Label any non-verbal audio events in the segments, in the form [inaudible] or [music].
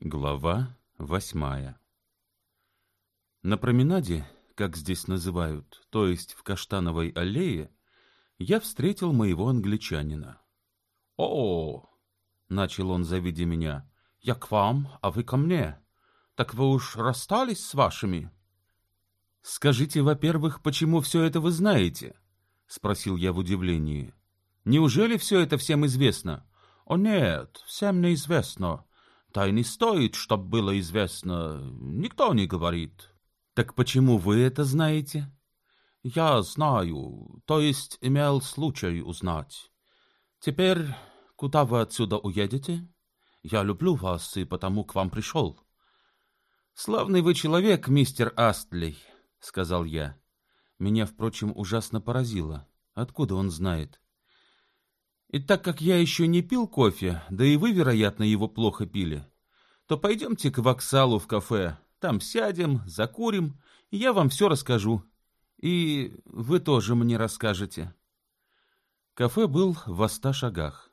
Глава восьмая На променаде, как здесь называют, то есть в Каштановой аллее, я встретил моего англичанина. «О!» — начал он, завидя меня. «Я к вам, а вы ко мне. Так вы уж расстались с вашими?» «Скажите, во-первых, почему все это вы знаете?» — спросил я в удивлении. «Неужели все это всем известно?» «О нет, всем не не стоит, чтоб было известно. Никто не говорит». «Так почему вы это знаете?» «Я знаю, то есть имел случай узнать. Теперь куда вы отсюда уедете? Я люблю вас и потому к вам пришел». «Славный вы человек, мистер Астлей», — сказал я. Меня, впрочем, ужасно поразило. Откуда он знает? И так как я еще не пил кофе, да и вы, вероятно, его плохо пили, то пойдемте к воксалу в кафе. Там сядем, закурим, и я вам все расскажу. И вы тоже мне расскажете. Кафе был в ста шагах.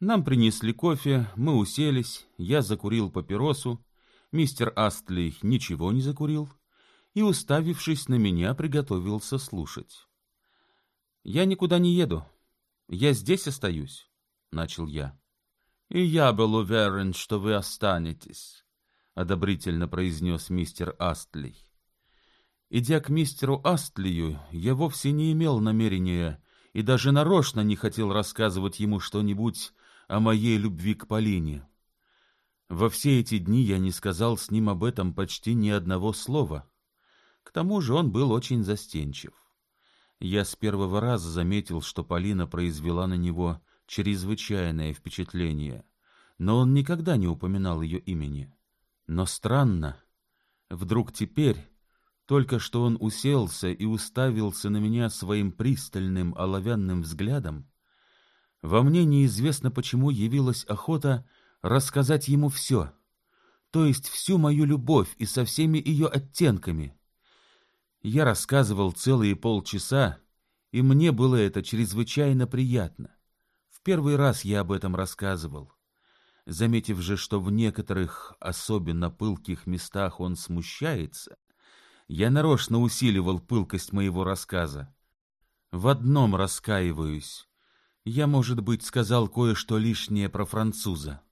Нам принесли кофе, мы уселись, я закурил папиросу, мистер Астлей ничего не закурил и, уставившись на меня, приготовился слушать. «Я никуда не еду. Я здесь остаюсь», — начал я. «И я был уверен, что вы останетесь», — одобрительно произнес мистер Астлей. Идя к мистеру Астлию, я вовсе не имел намерения и даже нарочно не хотел рассказывать ему что-нибудь о моей любви к Полине. Во все эти дни я не сказал с ним об этом почти ни одного слова. К тому же он был очень застенчив. Я с первого раза заметил, что Полина произвела на него чрезвычайное впечатление, но он никогда не упоминал ее имени. Но странно, вдруг теперь, только что он уселся и уставился на меня своим пристальным оловянным взглядом, во мне неизвестно почему явилась охота рассказать ему все, то есть всю мою любовь и со всеми ее оттенками. Я рассказывал целые полчаса, и мне было это чрезвычайно приятно. В первый раз я об этом рассказывал. Заметив же, что в некоторых особенно пылких местах он смущается, я нарочно усиливал пылкость моего рассказа. В одном раскаиваюсь. Я, может быть, сказал кое-что лишнее про француза.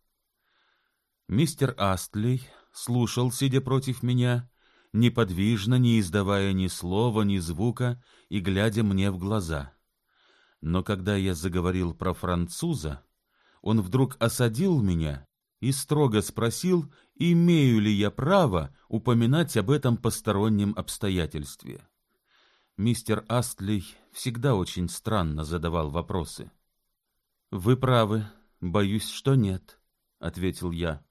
Мистер Астлей слушал, сидя против меня, неподвижно, не издавая ни слова, ни звука и глядя мне в глаза. Но когда я заговорил про француза, он вдруг осадил меня и строго спросил, имею ли я право упоминать об этом постороннем обстоятельстве. Мистер Астлей всегда очень странно задавал вопросы. «Вы правы, боюсь, что нет», — ответил я.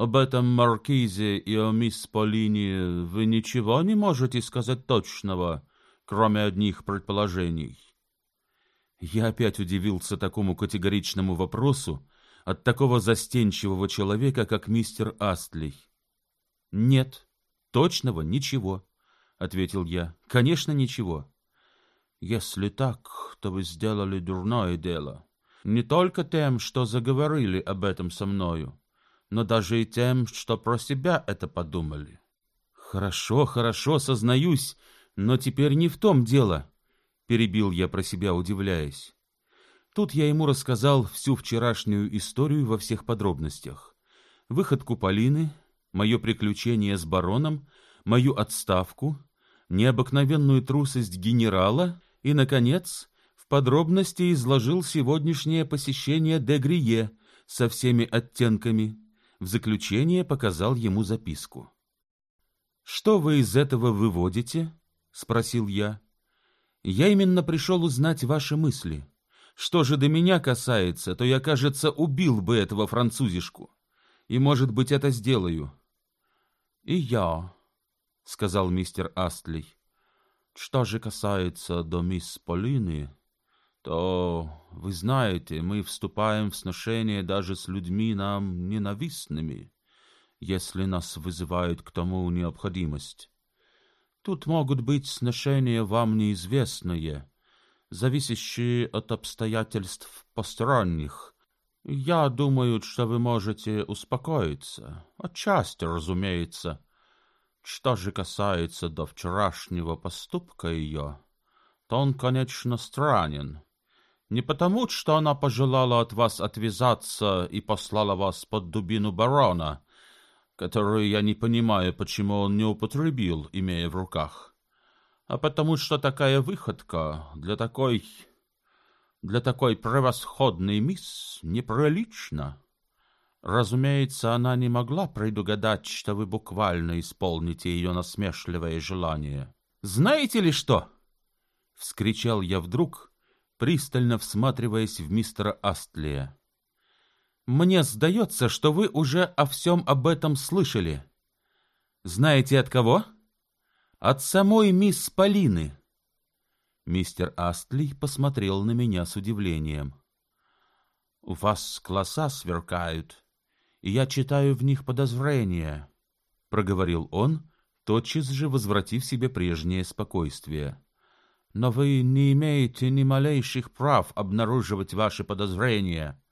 Об этом маркизе и о мисс Полине вы ничего не можете сказать точного, кроме одних предположений? Я опять удивился такому категоричному вопросу от такого застенчивого человека, как мистер Астлей. «Нет, точного ничего», — ответил я. «Конечно, ничего». «Если так, то вы сделали дурное дело. Не только тем, что заговорили об этом со мною, но даже и тем, что про себя это подумали. Хорошо, хорошо, сознаюсь, но теперь не в том дело, перебил я про себя, удивляясь. Тут я ему рассказал всю вчерашнюю историю во всех подробностях. Выходку Полины, мое приключение с бароном, мою отставку, необыкновенную трусость генерала и, наконец, в подробности изложил сегодняшнее посещение Дегрие со всеми оттенками в заключение показал ему записку. «Что вы из этого выводите?» — спросил я. «Я именно пришел узнать ваши мысли. Что же до меня касается, то я, кажется, убил бы этого французишку. И, может быть, это сделаю». «И я», — сказал мистер Астлей. «Что же касается до мисс Полины, то, вы знаете, мы вступаем в сношение даже с людьми нам ненавистными, если нас вызывает к тому необходимость. Тут могут быть сношения вам неизвестные, зависящие от обстоятельств посторонних, Я думаю, что вы можете успокоиться. Отчасти, разумеется. Что же касается до вчерашнего поступка ее, то он, конечно, странен. Не потому, что она пожелала от вас отвязаться и послала вас под дубину барона, которую я не понимаю, почему он не употребил, имея в руках, а потому что такая выходка для такой... для такой превосходной мисс неприлична. Разумеется, она не могла предугадать, что вы буквально исполните ее насмешливое желание. «Знаете ли что?» — вскричал я вдруг, пристально всматриваясь в мистера Астлия. «Мне сдается, что вы уже о всем об этом слышали. Знаете от кого? От самой мисс Полины». Мистер Астли посмотрел на меня с удивлением. «У вас глаза сверкают, и я читаю в них подозрения», — проговорил он, тотчас же возвратив себе прежнее спокойствие но вы не имеете ни малейших прав обнаруживать ваши подозрения.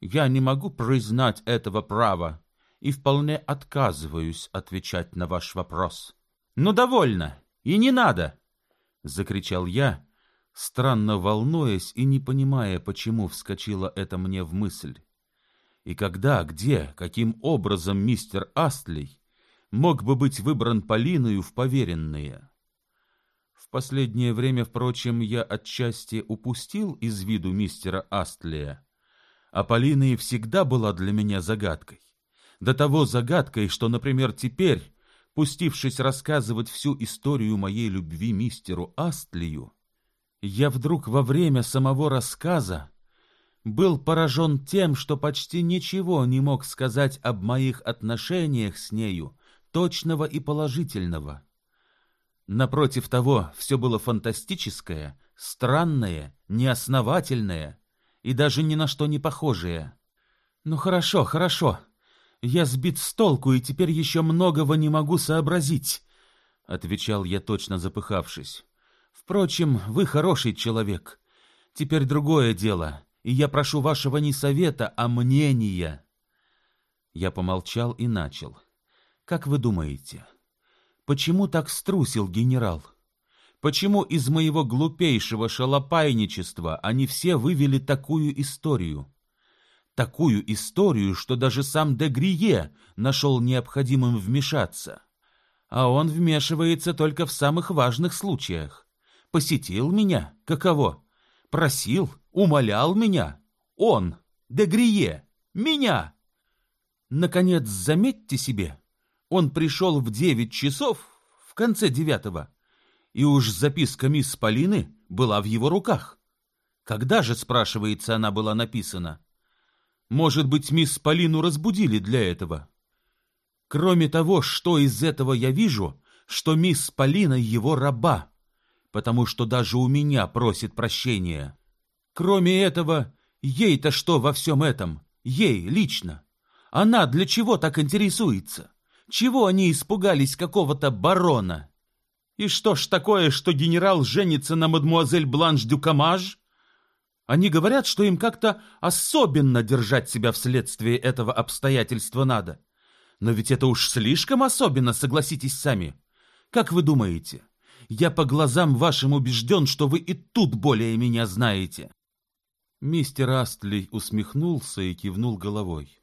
Я не могу признать этого права и вполне отказываюсь отвечать на ваш вопрос. Ну, довольно, и не надо, — закричал я, странно волнуясь и не понимая, почему вскочила это мне в мысль. И когда, где, каким образом мистер Астлей мог бы быть выбран Полиною в поверенные? Последнее время, впрочем, я отчасти упустил из виду мистера Астлия. А Полина и всегда была для меня загадкой. До того загадкой, что, например, теперь, пустившись рассказывать всю историю моей любви мистеру Астлию, я вдруг во время самого рассказа был поражен тем, что почти ничего не мог сказать об моих отношениях с нею, точного и положительного. Напротив того, все было фантастическое, странное, неосновательное и даже ни на что не похожее. «Ну хорошо, хорошо. Я сбит с толку и теперь еще многого не могу сообразить», — отвечал я, точно запыхавшись. «Впрочем, вы хороший человек. Теперь другое дело, и я прошу вашего не совета, а мнения». Я помолчал и начал. «Как вы думаете?» Почему так струсил генерал? Почему из моего глупейшего шалопайничества они все вывели такую историю? Такую историю, что даже сам де Грие нашел необходимым вмешаться. А он вмешивается только в самых важных случаях. Посетил меня, каково? Просил, умолял меня. Он, де Грие, меня. Наконец, заметьте себе, он пришел в девять часов, в конце девятого, и уж записка мисс Полины была в его руках. Когда же, спрашивается, она была написана? Может быть, мисс Полину разбудили для этого? Кроме того, что из этого я вижу, что мисс Полина его раба, потому что даже у меня просит прощения. Кроме этого, ей-то что во всем этом? Ей лично. Она для чего так интересуется? Чего они испугались какого-то барона? И что ж такое, что генерал женится на мадмуазель Бланш Дюкамаж? Они говорят, что им как-то особенно держать себя вследствие этого обстоятельства надо. Но ведь это уж слишком особенно, согласитесь сами. Как вы думаете? Я по глазам вашим убежден, что вы и тут более меня знаете. Мистер Астли усмехнулся и кивнул головой.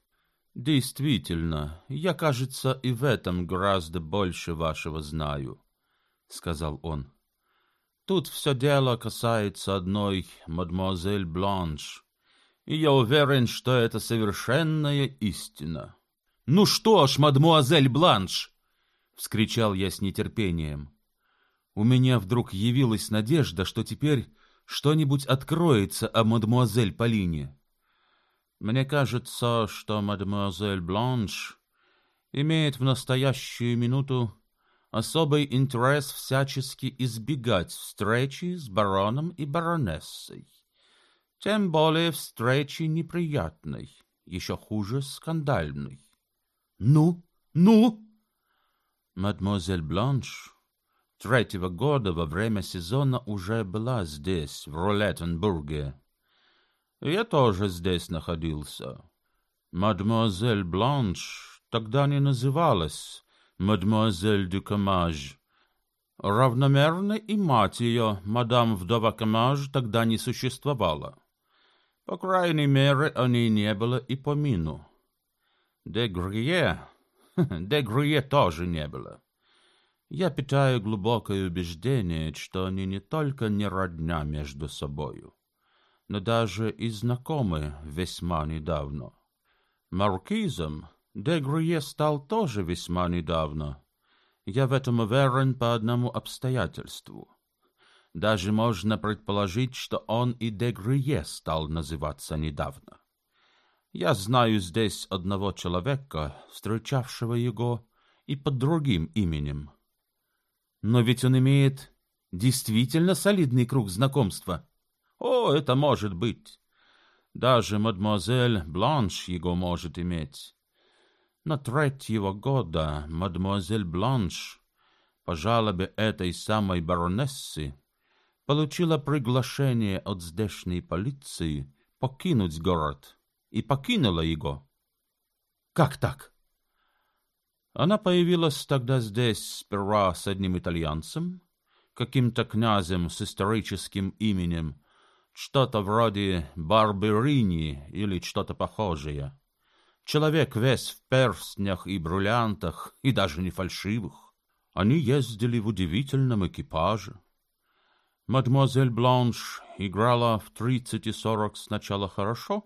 «Действительно, я, кажется, и в этом гораздо больше вашего знаю», — сказал он. «Тут все дело касается одной мадемуазель Бланш, и я уверен, что это совершенная истина». «Ну что ж, мадемуазель Бланш!» — вскричал я с нетерпением. У меня вдруг явилась надежда, что теперь что-нибудь откроется о мадемуазель Полине. Мне кажется, что мадемуазель Бланш имеет в настоящую минуту особый интерес всячески избегать встречи с бароном и баронессой. Тем более встречи неприятной, еще хуже скандальной. Ну, ну! Мадемуазель Бланш третьего года во время сезона уже была здесь, в Ролеттенбурге. Я тоже здесь находился. Мадемуазель Бланш тогда не называлась мадемуазель дю Камаж. Равномерно и мать ее, мадам вдова Камаж, тогда не существовала. По крайней мере, о ней не было и помину. Де Грие... [laughs] Де Грие тоже не было. Я питаю глубокое убеждение, что они не только не родня между собою, но даже и знакомы весьма недавно. Маркизом де Грие стал тоже весьма недавно. Я в этом уверен по одному обстоятельству. Даже можно предположить, что он и де Грие стал называться недавно. Я знаю здесь одного человека, встречавшего его и под другим именем. Но ведь он имеет действительно солидный круг знакомства. О, это может быть. Даже мадемуазель Бланш его может иметь. На третьего года мадемуазель Бланш по жалобе этой самой баронессы получила приглашение от здешней полиции покинуть город и покинула его. Как так? Она появилась тогда здесь сперва с одним итальянцем, каким-то князем с историческим именем, что-то вроде Барберини или что-то похожее. Человек весь в перстнях и бриллиантах, и даже не фальшивых. Они ездили в удивительном экипаже. Мадемуазель Бланш играла в тридцать и сорок сначала хорошо,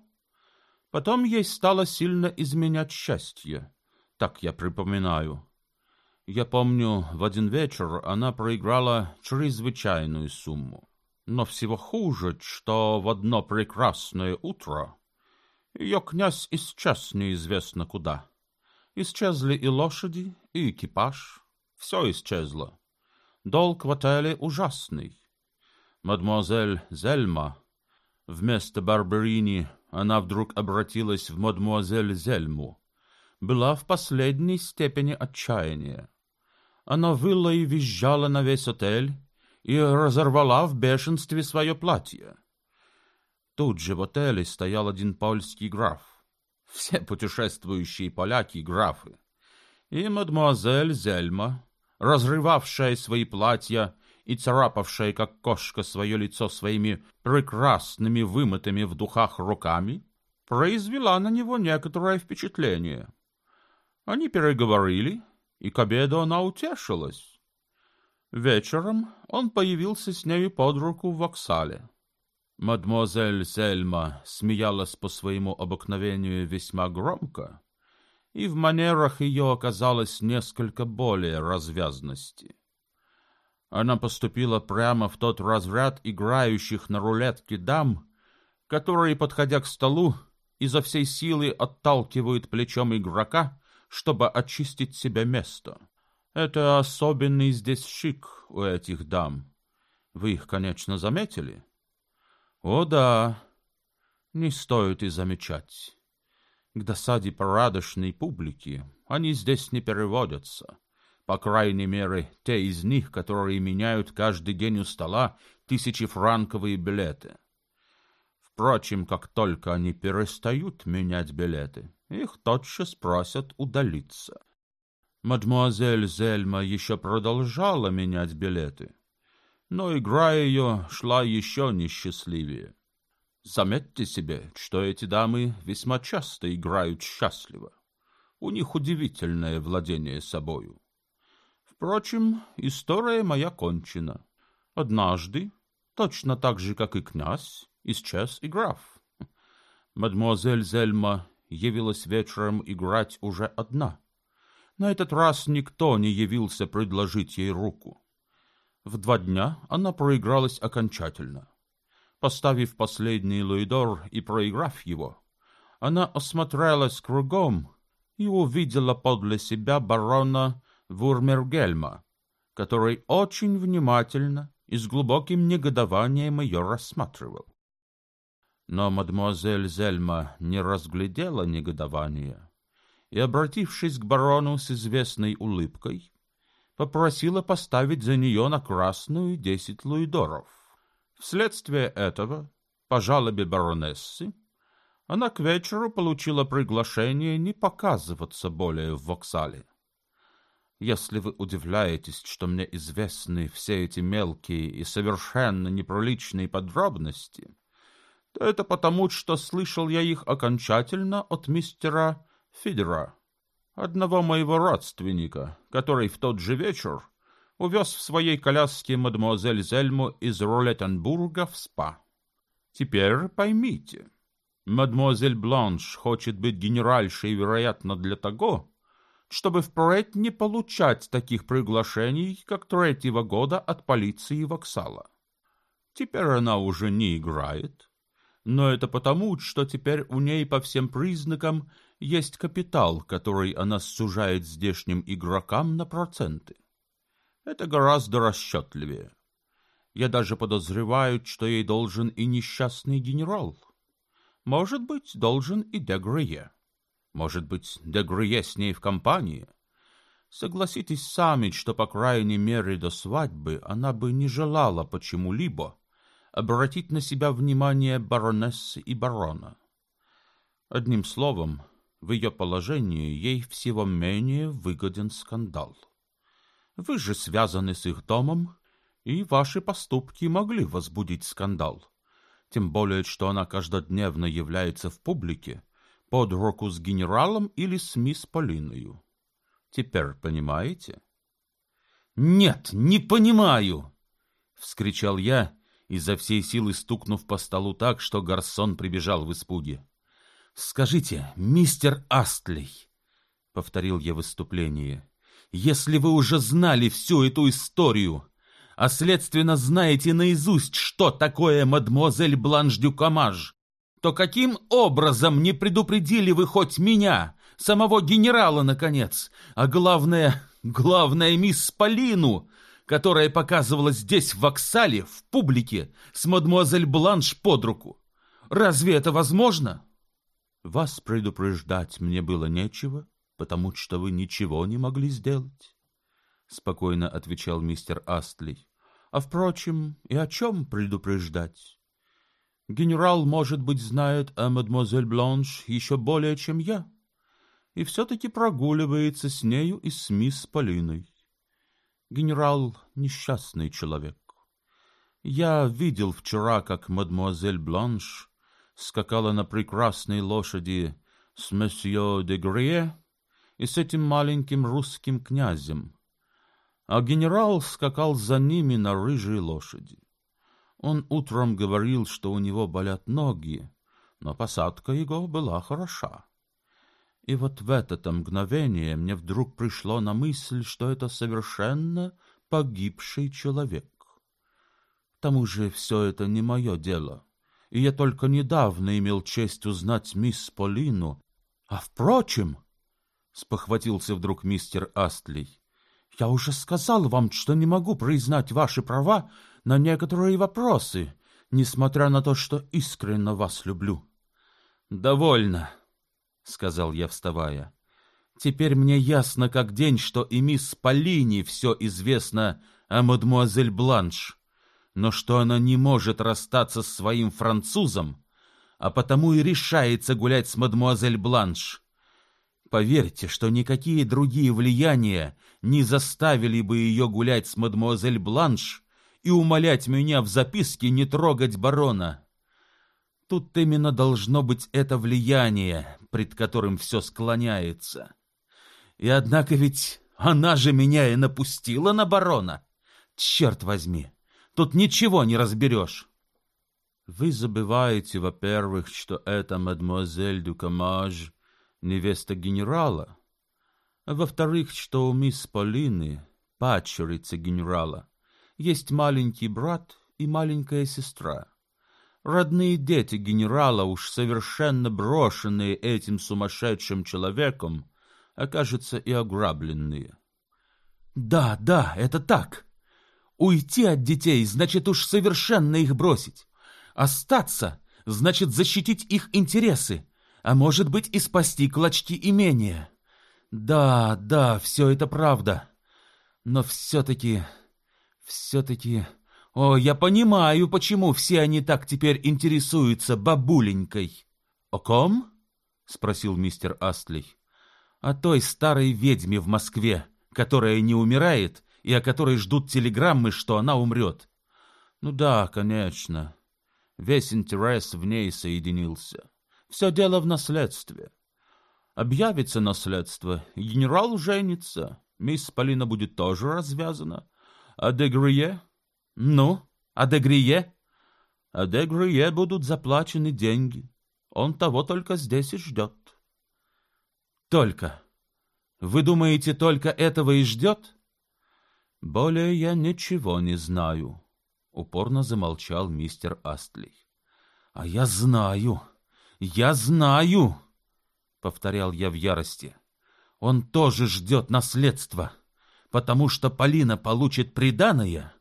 потом ей стало сильно изменять счастье. Так я припоминаю. Я помню, в один вечер она проиграла чрезвычайную сумму. Но всего хуже, что в одно прекрасное утро ее князь исчез неизвестно куда. Исчезли и лошади, и экипаж. Все исчезло. Долг в отеле ужасный. Мадемуазель Зельма, вместо Барберини она вдруг обратилась в мадемуазель Зельму была в последней степени отчаяния. Она выла и визжала на весь отель и разорвала в бешенстве свое платье. Тут же в отеле стоял один польский граф. Все путешествующие поляки — графы. И мадемуазель Зельма, разрывавшая свои платья и царапавшая, как кошка, свое лицо своими прекрасными вымытыми в духах руками, произвела на него некоторое впечатление — они переговорили, и к обеду она утешилась. Вечером он появился с нею под руку в воксале. Мадемуазель Сельма смеялась по своему обыкновению весьма громко, и в манерах ее оказалось несколько более развязности. Она поступила прямо в тот разряд играющих на рулетке дам, которые, подходя к столу, изо всей силы отталкивают плечом игрока чтобы очистить себе место. Это особенный здесь шик у этих дам. Вы их, конечно, заметили? О да, не стоит и замечать. К досаде порядочной публики они здесь не переводятся. По крайней мере, те из них, которые меняют каждый день у стола тысячефранковые билеты. Впрочем, как только они перестают менять билеты, их тотчас просят удалиться. Мадемуазель Зельма еще продолжала менять билеты, но игра ее шла еще несчастливее. Заметьте себе, что эти дамы весьма часто играют счастливо. У них удивительное владение собою. Впрочем, история моя кончена. Однажды, точно так же, как и князь, исчез и граф. Мадемуазель Зельма явилась вечером играть уже одна. На этот раз никто не явился предложить ей руку. В два дня она проигралась окончательно. Поставив последний луидор и проиграв его, она осмотрелась кругом и увидела подле себя барона Вурмергельма, который очень внимательно и с глубоким негодованием ее рассматривал. Но мадемуазель Зельма не разглядела негодования и, обратившись к барону с известной улыбкой, попросила поставить за нее на красную десять луидоров. Вследствие этого по жалобе баронессы она к вечеру получила приглашение не показываться более в вокзале. Если вы удивляетесь, что мне известны все эти мелкие и совершенно непроличные подробности, то это потому, что слышал я их окончательно от мистера Фидера, одного моего родственника, который в тот же вечер увез в своей коляске мадемуазель Зельму из Рулеттенбурга в спа. Теперь поймите, мадемуазель Бланш хочет быть генеральшей, вероятно, для того, чтобы впредь не получать таких приглашений, как третьего года от полиции Воксала. Теперь она уже не играет, но это потому, что теперь у ней по всем признакам есть капитал, который она сужает здешним игрокам на проценты. Это гораздо расчетливее. Я даже подозреваю, что ей должен и несчастный генерал. Может быть, должен и Дегрие. Может быть, Дегрие с ней в компании. Согласитесь сами, что, по крайней мере, до свадьбы она бы не желала почему-либо обратить на себя внимание баронессы и барона. Одним словом, в ее положении ей всего менее выгоден скандал. Вы же связаны с их домом, и ваши поступки могли возбудить скандал. Тем более, что она каждодневно является в публике под руку с генералом или с мисс Полиною. Теперь понимаете? «Нет, не понимаю!» — вскричал я, изо всей силы стукнув по столу так, что гарсон прибежал в испуге. «Скажите, мистер Астлей!» — повторил я выступление — если вы уже знали всю эту историю, а следственно знаете наизусть, что такое мадемуазель Бланш дю Камаж, то каким образом не предупредили вы хоть меня, самого генерала, наконец, а главное, главное, мисс Полину, которая показывалась здесь, в Воксале, в публике, с мадемуазель Бланш под руку? Разве это возможно? Вас предупреждать мне было нечего, потому что вы ничего не могли сделать, — спокойно отвечал мистер Астли. — А, впрочем, и о чем предупреждать? Генерал, может быть, знает о мадемуазель Бланш еще более, чем я, и все-таки прогуливается с нею и с мисс Полиной. Генерал — несчастный человек. Я видел вчера, как мадемуазель Бланш скакала на прекрасной лошади с месье де Грие, и с этим маленьким русским князем, а генерал скакал за ними на рыжей лошади. Он утром говорил, что у него болят ноги, но посадка его была хороша. И вот в это мгновение мне вдруг пришло на мысль, что это совершенно погибший человек. К тому же все это не мое дело, и я только недавно имел честь узнать мисс Полину. А впрочем, — спохватился вдруг мистер Астлей. «Я уже сказал вам, что не могу признать ваши права на некоторые вопросы, несмотря на то, что искренне вас люблю». «Довольно», — сказал я, вставая. «Теперь мне ясно как день, что и мисс Полини все известно о мадемуазель Бланш, но что она не может расстаться с своим французом, а потому и решается гулять с мадемуазель Бланш. Поверьте, что никакие другие влияния не заставили бы ее гулять с мадемуазель Бланш и умолять меня в записке не трогать барона. Тут именно должно быть это влияние, пред которым все склоняется. И однако ведь она же меня и напустила на барона. Черт возьми, тут ничего не разберешь. Вы забываете, во-первых, что это мадемуазель Дюкамаж невеста генерала, а во-вторых, что у мисс Полины, падчерицы генерала, есть маленький брат и маленькая сестра. Родные дети генерала, уж совершенно брошенные этим сумасшедшим человеком, окажутся и ограбленные. Да, да, это так. Уйти от детей значит уж совершенно их бросить. Остаться значит защитить их интересы, а может быть и спасти клочки имения. Да, да, все это правда. Но все-таки, все-таки О, я понимаю, почему все они так теперь интересуются бабуленькой. О ком? спросил мистер Астлей. О той старой ведьме в Москве, которая не умирает и о которой ждут телеграммы, что она умрет. Ну да, конечно. Весь интерес в ней соединился. Все дело в наследстве. Объявится наследство, генерал женится, мисс Полина будет тоже развязана. А Дегрие? Ну, а Дегрие? А Дегрие будут заплачены деньги. Он того только здесь и ждет. Только. Вы думаете, только этого и ждет? Более я ничего не знаю. Упорно замолчал мистер Астлей. А я знаю, я знаю, повторял я в ярости. Он тоже ждет наследства, потому что Полина получит приданое,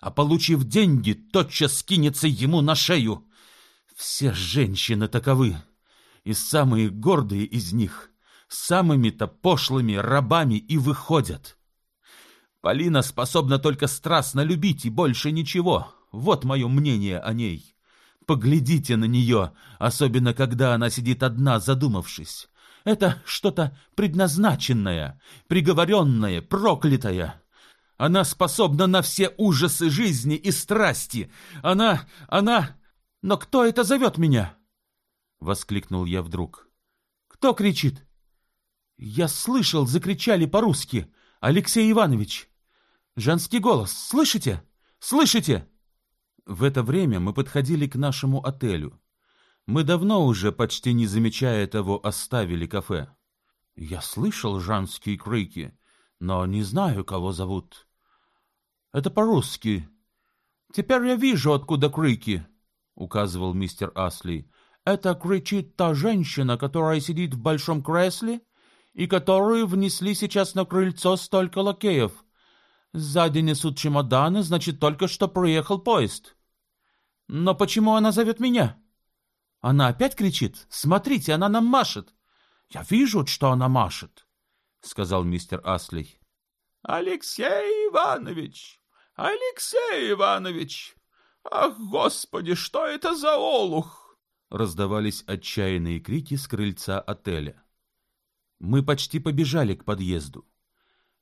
а получив деньги, тотчас скинется ему на шею. Все женщины таковы, и самые гордые из них самыми-то пошлыми рабами и выходят. Полина способна только страстно любить и больше ничего. Вот мое мнение о ней. Поглядите на нее, особенно когда она сидит одна, задумавшись. Это что-то предназначенное, приговоренное, проклятое. Она способна на все ужасы жизни и страсти. Она... она... Но кто это зовет меня? Воскликнул я вдруг. Кто кричит? Я слышал, закричали по-русски. Алексей Иванович. Женский голос. Слышите? Слышите? В это время мы подходили к нашему отелю. Мы давно уже, почти не замечая того, оставили кафе. Я слышал женские крики, но не знаю, кого зовут. Это по-русски. Теперь я вижу, откуда крики, указывал мистер Асли. Это кричит та женщина, которая сидит в большом кресле и которую внесли сейчас на крыльцо столько лакеев. Сзади несут чемоданы, значит, только что приехал поезд. Но почему она зовет меня? Она опять кричит. Смотрите, она нам машет. Я вижу, что она машет, — сказал мистер Аслей. Алексей Иванович! Алексей Иванович! Ах, господи, что это за олух? Раздавались отчаянные крики с крыльца отеля. Мы почти побежали к подъезду.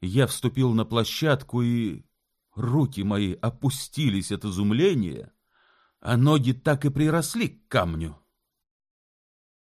Я вступил на площадку, и руки мои опустились от изумления, а ноги так и приросли к камню.